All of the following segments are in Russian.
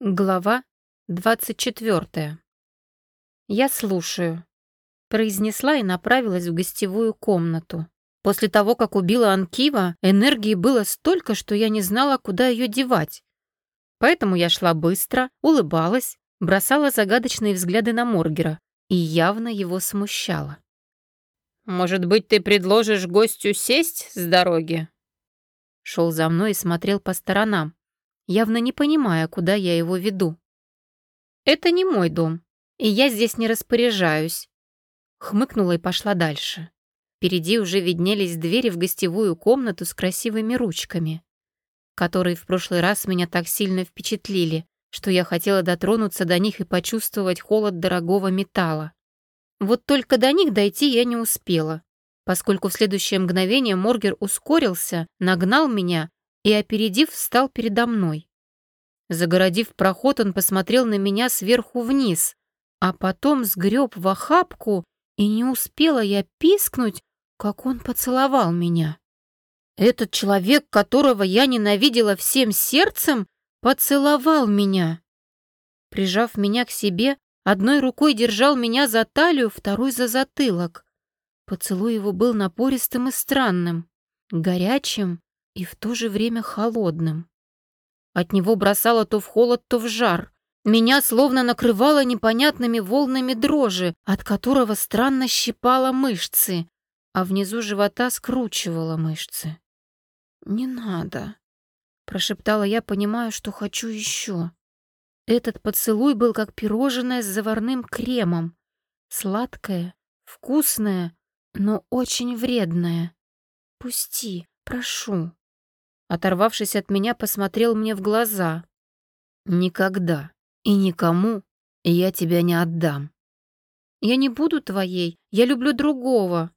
Глава 24. «Я слушаю», — произнесла и направилась в гостевую комнату. После того, как убила Анкива, энергии было столько, что я не знала, куда ее девать. Поэтому я шла быстро, улыбалась, бросала загадочные взгляды на Моргера и явно его смущала. «Может быть, ты предложишь гостю сесть с дороги?» Шел за мной и смотрел по сторонам явно не понимая, куда я его веду. «Это не мой дом, и я здесь не распоряжаюсь», хмыкнула и пошла дальше. Впереди уже виднелись двери в гостевую комнату с красивыми ручками, которые в прошлый раз меня так сильно впечатлили, что я хотела дотронуться до них и почувствовать холод дорогого металла. Вот только до них дойти я не успела, поскольку в следующее мгновение Моргер ускорился, нагнал меня и, опередив, встал передо мной. Загородив проход, он посмотрел на меня сверху вниз, а потом сгреб в охапку, и не успела я пискнуть, как он поцеловал меня. Этот человек, которого я ненавидела всем сердцем, поцеловал меня. Прижав меня к себе, одной рукой держал меня за талию, второй за затылок. Поцелуй его был напористым и странным, горячим и в то же время холодным. От него бросало то в холод, то в жар. Меня словно накрывало непонятными волнами дрожи, от которого странно щипало мышцы, а внизу живота скручивало мышцы. «Не надо», — прошептала я, понимая, что хочу еще. Этот поцелуй был как пирожное с заварным кремом. Сладкое, вкусное, но очень вредное. «Пусти, прошу». Оторвавшись от меня, посмотрел мне в глаза. «Никогда и никому я тебя не отдам». «Я не буду твоей, я люблю другого».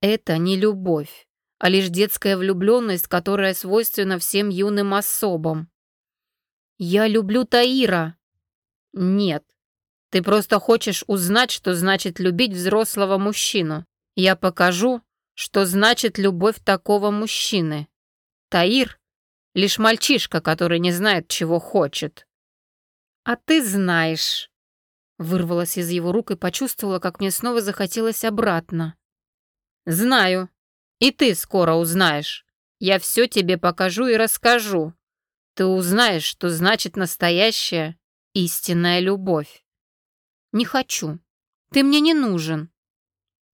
«Это не любовь, а лишь детская влюбленность, которая свойственна всем юным особам». «Я люблю Таира». «Нет, ты просто хочешь узнать, что значит любить взрослого мужчину. Я покажу, что значит любовь такого мужчины». Таир — лишь мальчишка, который не знает, чего хочет. «А ты знаешь», — вырвалась из его рук и почувствовала, как мне снова захотелось обратно. «Знаю. И ты скоро узнаешь. Я все тебе покажу и расскажу. Ты узнаешь, что значит настоящая, истинная любовь». «Не хочу. Ты мне не нужен».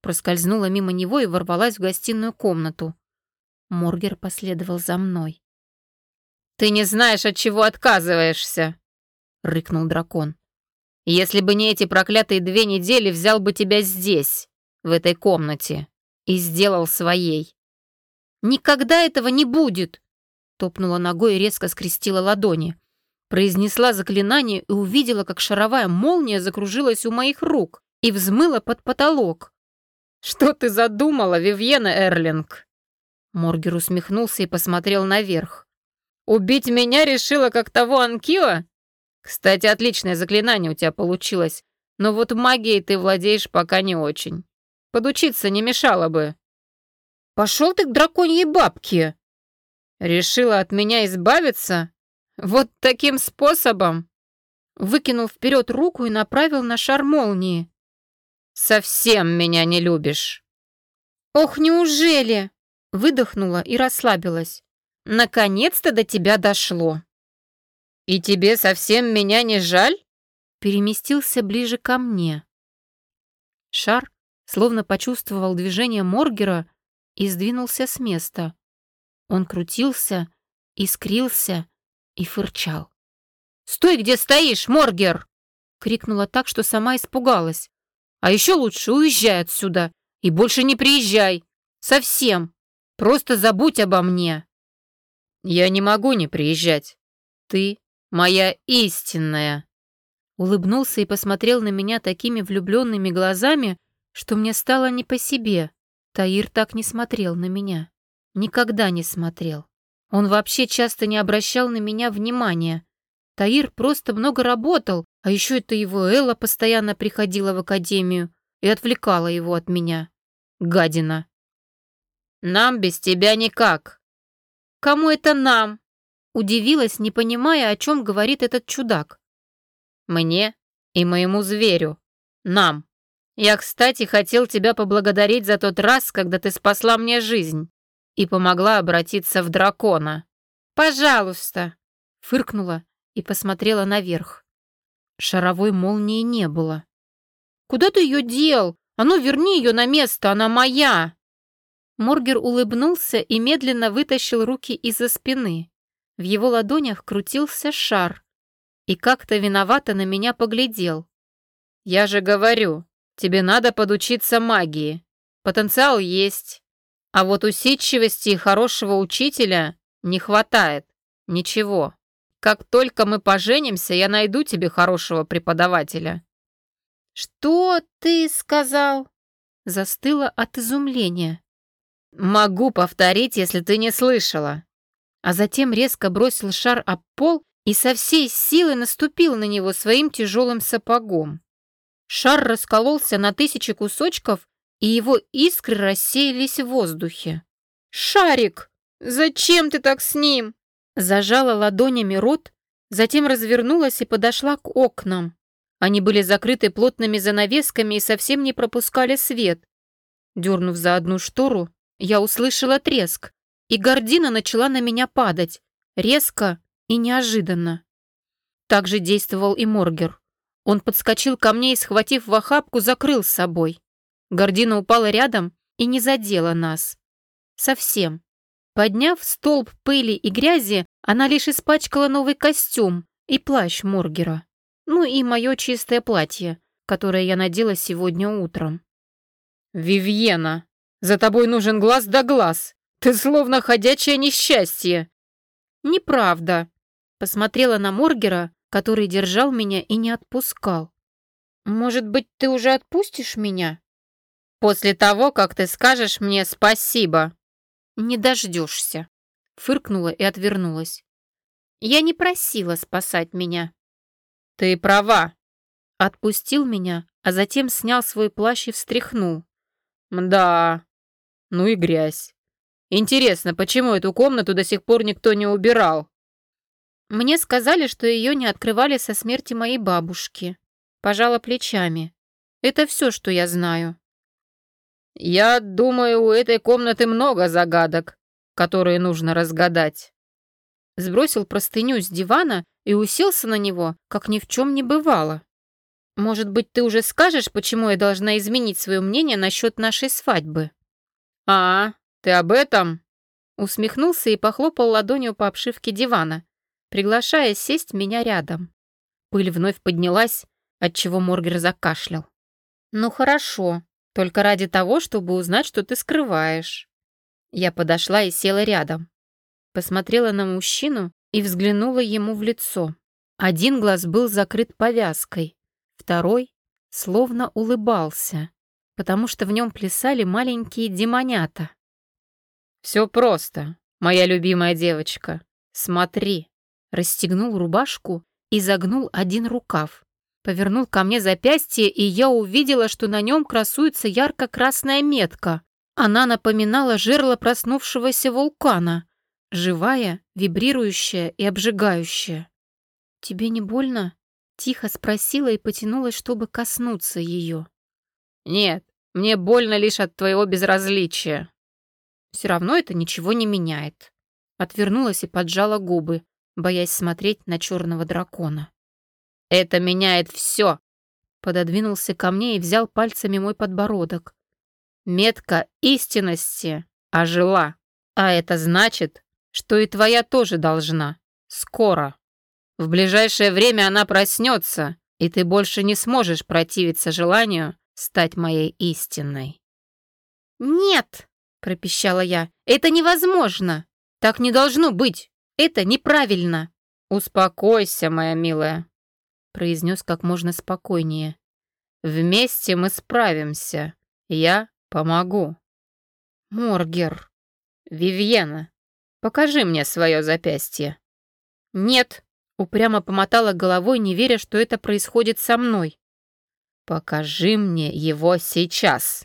Проскользнула мимо него и ворвалась в гостиную комнату. Моргер последовал за мной. «Ты не знаешь, от чего отказываешься!» — рыкнул дракон. «Если бы не эти проклятые две недели, взял бы тебя здесь, в этой комнате, и сделал своей». «Никогда этого не будет!» Топнула ногой и резко скрестила ладони. Произнесла заклинание и увидела, как шаровая молния закружилась у моих рук и взмыла под потолок. «Что ты задумала, Вивьена Эрлинг?» Моргер усмехнулся и посмотрел наверх. «Убить меня решила, как того Анкио? Кстати, отличное заклинание у тебя получилось, но вот магией ты владеешь пока не очень. Подучиться не мешало бы». «Пошел ты к драконьей бабке!» «Решила от меня избавиться? Вот таким способом?» Выкинул вперед руку и направил на шар молнии. «Совсем меня не любишь!» «Ох, неужели?» Выдохнула и расслабилась. «Наконец-то до тебя дошло!» «И тебе совсем меня не жаль?» Переместился ближе ко мне. Шар словно почувствовал движение Моргера и сдвинулся с места. Он крутился, искрился и фырчал. «Стой, где стоишь, Моргер!» крикнула так, что сама испугалась. «А еще лучше уезжай отсюда и больше не приезжай! Совсем!» Просто забудь обо мне. Я не могу не приезжать. Ты моя истинная. Улыбнулся и посмотрел на меня такими влюбленными глазами, что мне стало не по себе. Таир так не смотрел на меня. Никогда не смотрел. Он вообще часто не обращал на меня внимания. Таир просто много работал, а еще это его Элла постоянно приходила в академию и отвлекала его от меня. Гадина. Нам без тебя никак». «Кому это нам?» Удивилась, не понимая, о чем говорит этот чудак. Мне и моему зверю. Нам. Я, кстати, хотел тебя поблагодарить за тот раз, когда ты спасла мне жизнь и помогла обратиться в дракона. Пожалуйста, фыркнула и посмотрела наверх. Шаровой молнии не было. Куда ты ее дел? А ну верни ее на место, она моя. Моргер улыбнулся и медленно вытащил руки из-за спины. В его ладонях крутился шар и как-то виновато на меня поглядел. «Я же говорю, тебе надо подучиться магии. Потенциал есть. А вот усидчивости и хорошего учителя не хватает. Ничего. Как только мы поженимся, я найду тебе хорошего преподавателя». «Что ты сказал?» Застыла от изумления. «Могу повторить, если ты не слышала». А затем резко бросил шар об пол и со всей силы наступил на него своим тяжелым сапогом. Шар раскололся на тысячи кусочков, и его искры рассеялись в воздухе. «Шарик! Зачем ты так с ним?» Зажала ладонями рот, затем развернулась и подошла к окнам. Они были закрыты плотными занавесками и совсем не пропускали свет. Дернув за одну штору, я услышала треск, и гордина начала на меня падать, резко и неожиданно. Так же действовал и Моргер. Он подскочил ко мне и, схватив в охапку, закрыл с собой. Гордина упала рядом и не задела нас. Совсем. Подняв столб пыли и грязи, она лишь испачкала новый костюм и плащ Моргера. Ну и мое чистое платье, которое я надела сегодня утром. «Вивьена, за тобой нужен глаз да глаз. Ты словно ходячее несчастье». «Неправда», — посмотрела на Моргера, который держал меня и не отпускал. «Может быть, ты уже отпустишь меня?» «После того, как ты скажешь мне спасибо». «Не дождешься», — фыркнула и отвернулась. «Я не просила спасать меня». «Ты права». Отпустил меня, а затем снял свой плащ и встряхнул. «Да, ну и грязь. Интересно, почему эту комнату до сих пор никто не убирал?» Мне сказали, что ее не открывали со смерти моей бабушки. Пожала плечами. Это все, что я знаю. «Я думаю, у этой комнаты много загадок, которые нужно разгадать». Сбросил простыню с дивана и уселся на него, как ни в чем не бывало. «Может быть, ты уже скажешь, почему я должна изменить свое мнение насчет нашей свадьбы?» «А, ты об этом?» Усмехнулся и похлопал ладонью по обшивке дивана, приглашая сесть меня рядом. Пыль вновь поднялась, отчего Моргер закашлял. «Ну хорошо, только ради того, чтобы узнать, что ты скрываешь». Я подошла и села рядом. Посмотрела на мужчину и взглянула ему в лицо. Один глаз был закрыт повязкой, второй словно улыбался, потому что в нем плясали маленькие демонята. «Все просто, моя любимая девочка. Смотри!» Расстегнул рубашку и загнул один рукав. Повернул ко мне запястье, и я увидела, что на нем красуется ярко-красная метка. Она напоминала жерло проснувшегося вулкана живая, вибрирующая и обжигающая. «Тебе не больно?» — тихо спросила и потянулась, чтобы коснуться ее. «Нет, мне больно лишь от твоего безразличия». «Все равно это ничего не меняет». Отвернулась и поджала губы, боясь смотреть на черного дракона. «Это меняет все!» Пододвинулся ко мне и взял пальцами мой подбородок. «Метка истинности ожила, а это значит, что и твоя тоже должна. Скоро. В ближайшее время она проснется, и ты больше не сможешь противиться желанию стать моей истинной». «Нет!» — пропищала я. «Это невозможно! Так не должно быть! Это неправильно!» «Успокойся, моя милая», — произнес как можно спокойнее. «Вместе мы справимся. Я помогу». «Моргер». «Вивьена, Покажи мне свое запястье». «Нет», — упрямо помотала головой, не веря, что это происходит со мной. «Покажи мне его сейчас»,